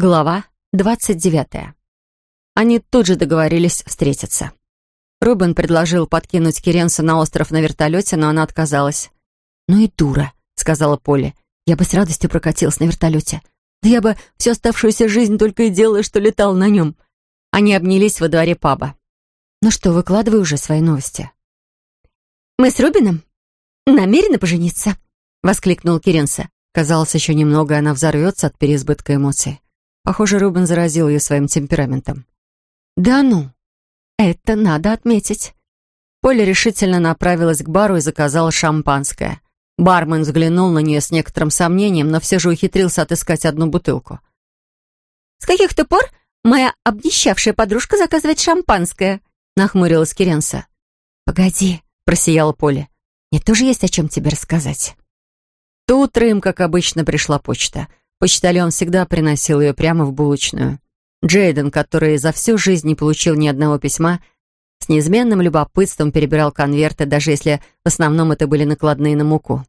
Глава 29. Они тут же договорились встретиться. Рубен предложил подкинуть Керенса на остров на вертолете, но она отказалась. «Ну и дура», — сказала Полли. «Я бы с радостью прокатилась на вертолете. Да я бы всю оставшуюся жизнь только и делала, что летал на нем». Они обнялись во дворе паба. «Ну что, выкладывай уже свои новости». «Мы с Рубином намерены пожениться», — воскликнул Керенса. Казалось, еще немного, она взорвется от переизбытка эмоций. Похоже, Рубен заразил ее своим темпераментом. «Да ну! Это надо отметить!» Поля решительно направилась к бару и заказала шампанское. Бармен взглянул на нее с некоторым сомнением, но все же ухитрился отыскать одну бутылку. «С каких-то пор моя обнищавшая подружка заказывает шампанское?» нахмурилась Керенса. «Погоди», — просияла Поля. «Мне тоже есть о чем тебе рассказать». То утро им, как обычно, пришла почта. Почтальон всегда приносил ее прямо в булочную. Джейден, который за всю жизнь не получил ни одного письма, с неизменным любопытством перебирал конверты, даже если в основном это были накладные на муку.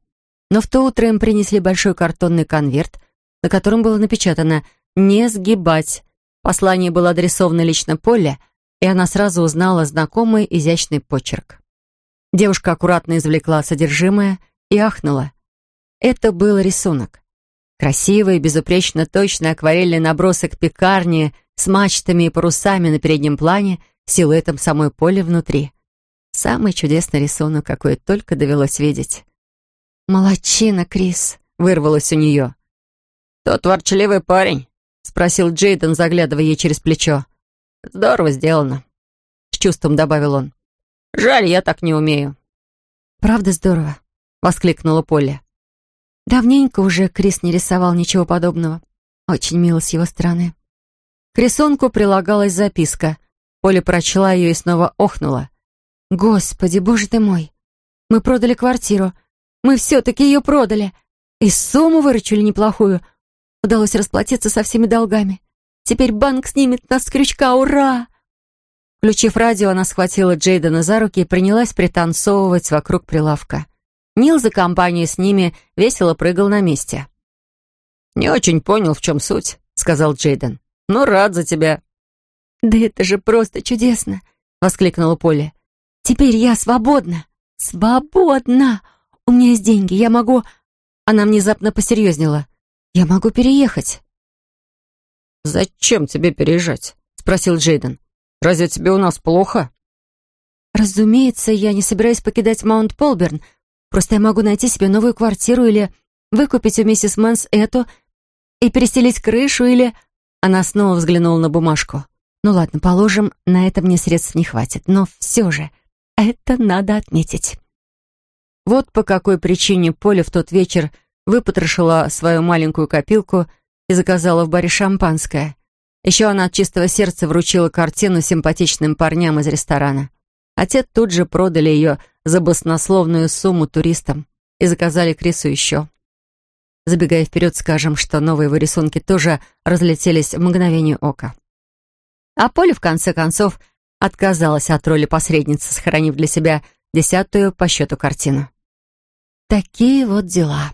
Но в то утро им принесли большой картонный конверт, на котором было напечатано «Не сгибать». Послание было адресовано лично Поле, и она сразу узнала знакомый изящный почерк. Девушка аккуратно извлекла содержимое и ахнула. Это был рисунок. Красивый, безупречно точный акварельный набросок пекарни с мачтами и парусами на переднем плане, силуэтом самой поле внутри. Самый чудесный рисунок, какой только довелось видеть. «Молодчина, Крис!» — вырвалось у нее. «Тот ворчливый парень?» — спросил Джейден, заглядывая ей через плечо. «Здорово сделано», — с чувством добавил он. «Жаль, я так не умею». «Правда здорово?» — воскликнула Полли. Давненько уже Крис не рисовал ничего подобного. Очень мило с его стороны. К рисунку прилагалась записка. Поля прочла ее и снова охнула. «Господи, боже ты мой! Мы продали квартиру. Мы все-таки ее продали. И сумму выручили неплохую. Удалось расплатиться со всеми долгами. Теперь банк снимет нас с крючка. Ура!» Включив радио, она схватила Джейдена за руки и принялась пританцовывать вокруг прилавка. Нил за компанию с ними весело прыгал на месте. «Не очень понял, в чем суть», — сказал Джейден. «Но рад за тебя». «Да это же просто чудесно!» — воскликнула Полли. «Теперь я свободна! Свободна! У меня есть деньги, я могу...» Она внезапно посерьезнела. «Я могу переехать». «Зачем тебе переезжать?» — спросил Джейден. «Разве тебе у нас плохо?» «Разумеется, я не собираюсь покидать Маунт-Полберн, Просто я могу найти себе новую квартиру или выкупить у миссис Мэнс эту и перестелить крышу или...» Она снова взглянула на бумажку. «Ну ладно, положим, на это мне средств не хватит, но все же это надо отметить». Вот по какой причине Поля в тот вечер выпотрошила свою маленькую копилку и заказала в баре шампанское. Еще она от чистого сердца вручила картину симпатичным парням из ресторана. Те тут же продали ее за баснословную сумму туристам и заказали Крису еще. Забегая вперед, скажем, что новые его рисунки тоже разлетелись в мгновение ока. А Поля, в конце концов, отказалась от роли посредницы, сохранив для себя десятую по счету картину. Такие вот дела.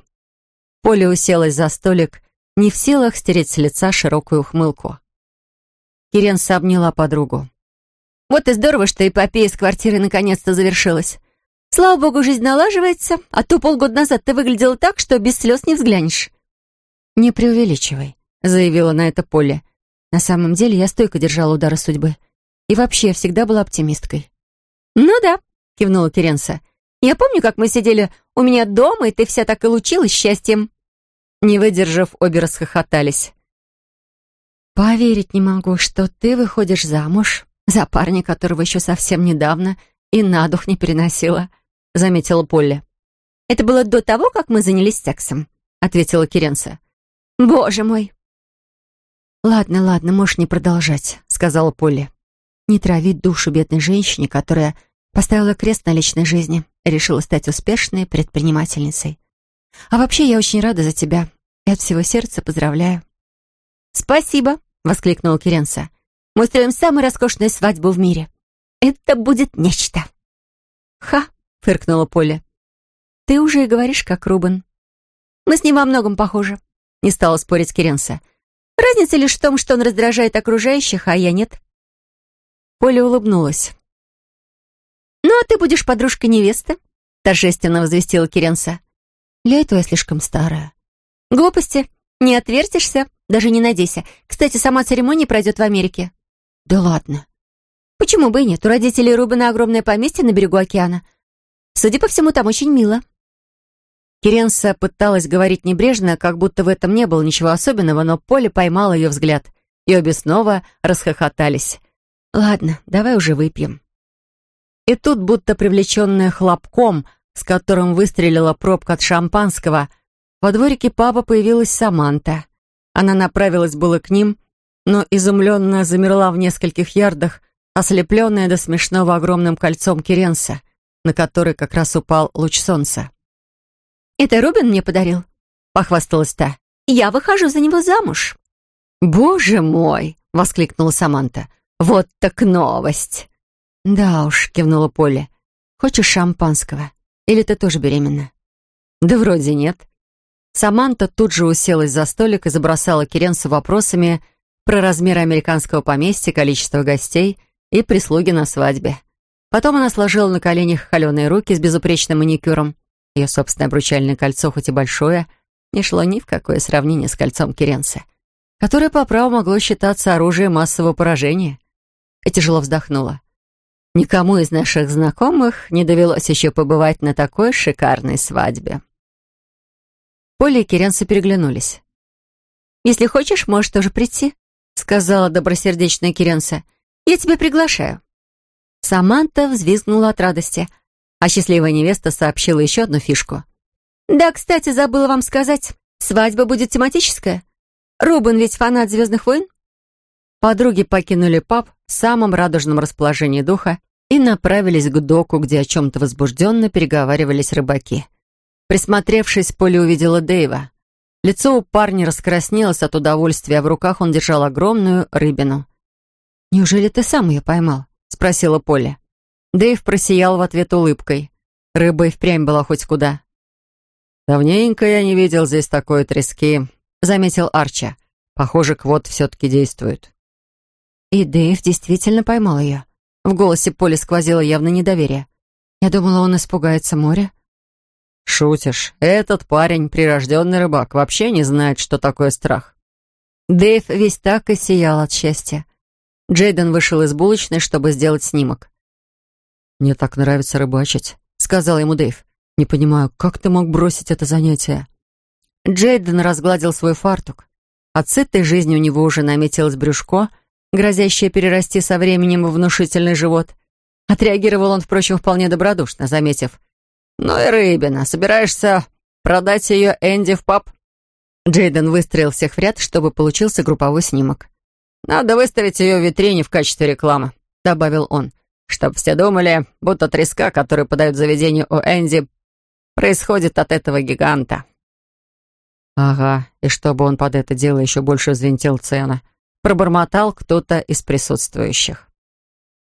Поля уселась за столик, не в силах стереть с лица широкую ухмылку. Киренса обняла подругу. «Вот и здорово, что эпопея с квартирой наконец-то завершилась. Слава богу, жизнь налаживается, а то полгода назад ты выглядела так, что без слез не взглянешь». «Не преувеличивай», — заявила на это Поле. «На самом деле я стойко держала удары судьбы. И вообще, я всегда была оптимисткой». «Ну да», — кивнула Теренса. «Я помню, как мы сидели у меня дома, и ты вся так и лучилась счастьем». Не выдержав, обе расхохотались. «Поверить не могу, что ты выходишь замуж за парня, которого еще совсем недавно и на дух не переносила», — заметила Полли. «Это было до того, как мы занялись сексом», — ответила Керенса. «Боже мой!» «Ладно, ладно, можешь не продолжать», — сказала Полли. «Не травить душу бедной женщине, которая поставила крест на личной жизни и решила стать успешной предпринимательницей. А вообще, я очень рада за тебя и от всего сердца поздравляю». «Спасибо», — воскликнула Керенса. «Мы устроим самую роскошную свадьбу в мире. Это будет нечто». «Ха!» — фыркнула Поля. «Ты уже и говоришь, как Рубен». «Мы с ним во многом похожи», — не стала спорить Керенса. Разница лишь в том, что он раздражает окружающих, а я нет. Поля улыбнулась. «Ну, а ты будешь подружкой невесты?» торжественно возвестила Керенса. «Для этого я слишком старая». «Глупости. Не отвертишься. Даже не надейся. Кстати, сама церемония пройдет в Америке». «Да ладно». «Почему бы и нет? У родителей Рубена огромное поместье на берегу океана. Судя по всему, там очень мило». Керенса пыталась говорить небрежно, как будто в этом не было ничего особенного, но Поле поймала ее взгляд, и обе снова расхохотались. «Ладно, давай уже выпьем». И тут, будто привлеченная хлопком, с которым выстрелила пробка от шампанского, во дворике папа появилась Саманта. Она направилась было к ним, но изумленно замерла в нескольких ярдах, ослепленная до смешного огромным кольцом Керенса, на который как раз упал луч солнца. «Это Рубин мне подарил», — похвасталась та. «Я выхожу за него замуж». «Боже мой!» — воскликнула Саманта. «Вот так новость!» «Да уж», — кивнула Полли. «Хочешь шампанского? Или ты тоже беременна?» «Да вроде нет». Саманта тут же уселась за столик и забросала Керенсу вопросами про размеры американского поместья, количество гостей и прислуги на свадьбе. Потом она сложила на коленях холеные руки с безупречным маникюром. Ее собственное обручальное кольцо, хоть и большое, не шло ни в какое сравнение с кольцом Керенса, которое по праву могло считаться оружием массового поражения. И тяжело вздохнула. Никому из наших знакомых не довелось еще побывать на такой шикарной свадьбе. Поля и Керенса переглянулись. «Если хочешь, можешь тоже прийти», — сказала добросердечная Керенса. «Я тебя приглашаю». Саманта взвизгнула от радости, а счастливая невеста сообщила еще одну фишку. «Да, кстати, забыла вам сказать. Свадьба будет тематическая. Рубен ведь фанат «Звездных войн». Подруги покинули паб в самом радужном расположении духа и направились к доку, где о чем-то возбужденно переговаривались рыбаки. Присмотревшись, Поле увидела Дэйва. Лицо у парня раскраснелось от удовольствия, а в руках он держал огромную рыбину. «Неужели ты сам ее поймал?» — спросила Поля. Дэйв просиял в ответ улыбкой. Рыба и впрямь была хоть куда. «Давненько я не видел здесь такой трески», — заметил Арча. «Похоже, квот все-таки действует». И Дэйв действительно поймал ее. В голосе Поли сквозило явно недоверие. Я думала, он испугается моря. «Шутишь. Этот парень, прирожденный рыбак, вообще не знает, что такое страх». Дэйв весь так и сиял от счастья. Джейден вышел из булочной, чтобы сделать снимок. «Мне так нравится рыбачить», — сказал ему Дэйв. «Не понимаю, как ты мог бросить это занятие?» Джейден разгладил свой фартук. От сытой жизни у него уже наметилось брюшко — грозящее перерасти со временем в внушительный живот. Отреагировал он, впрочем, вполне добродушно, заметив. «Ну и рыбина, собираешься продать ее Энди в паб?» Джейден выстроил всех в ряд, чтобы получился групповой снимок. «Надо выставить ее в витрине в качестве рекламы», — добавил он, «чтобы все думали, будто треска, которую подают заведению у Энди, происходит от этого гиганта». «Ага, и чтобы он под это дело еще больше взвинтил цены», пробормотал кто-то из присутствующих.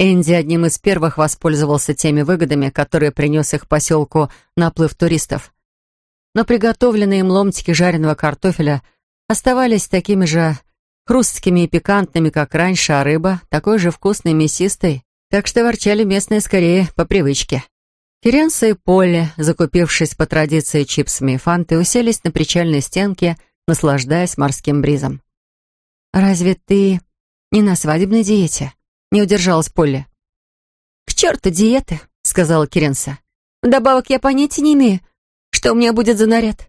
Энди одним из первых воспользовался теми выгодами, которые принес их поселку наплыв туристов. Но приготовленные им ломтики жареного картофеля оставались такими же хрусткими и пикантными, как раньше, а рыба такой же вкусной и мясистой, так что ворчали местные скорее по привычке. Ференса и Полли, закупившись по традиции чипсами и фанты, уселись на причальной стенке, наслаждаясь морским бризом. «Разве ты не на свадебной диете?» — не удержалась Полли. «К черту диеты», — сказала Керенса. «Вдобавок я понятия не имею, что у меня будет за наряд».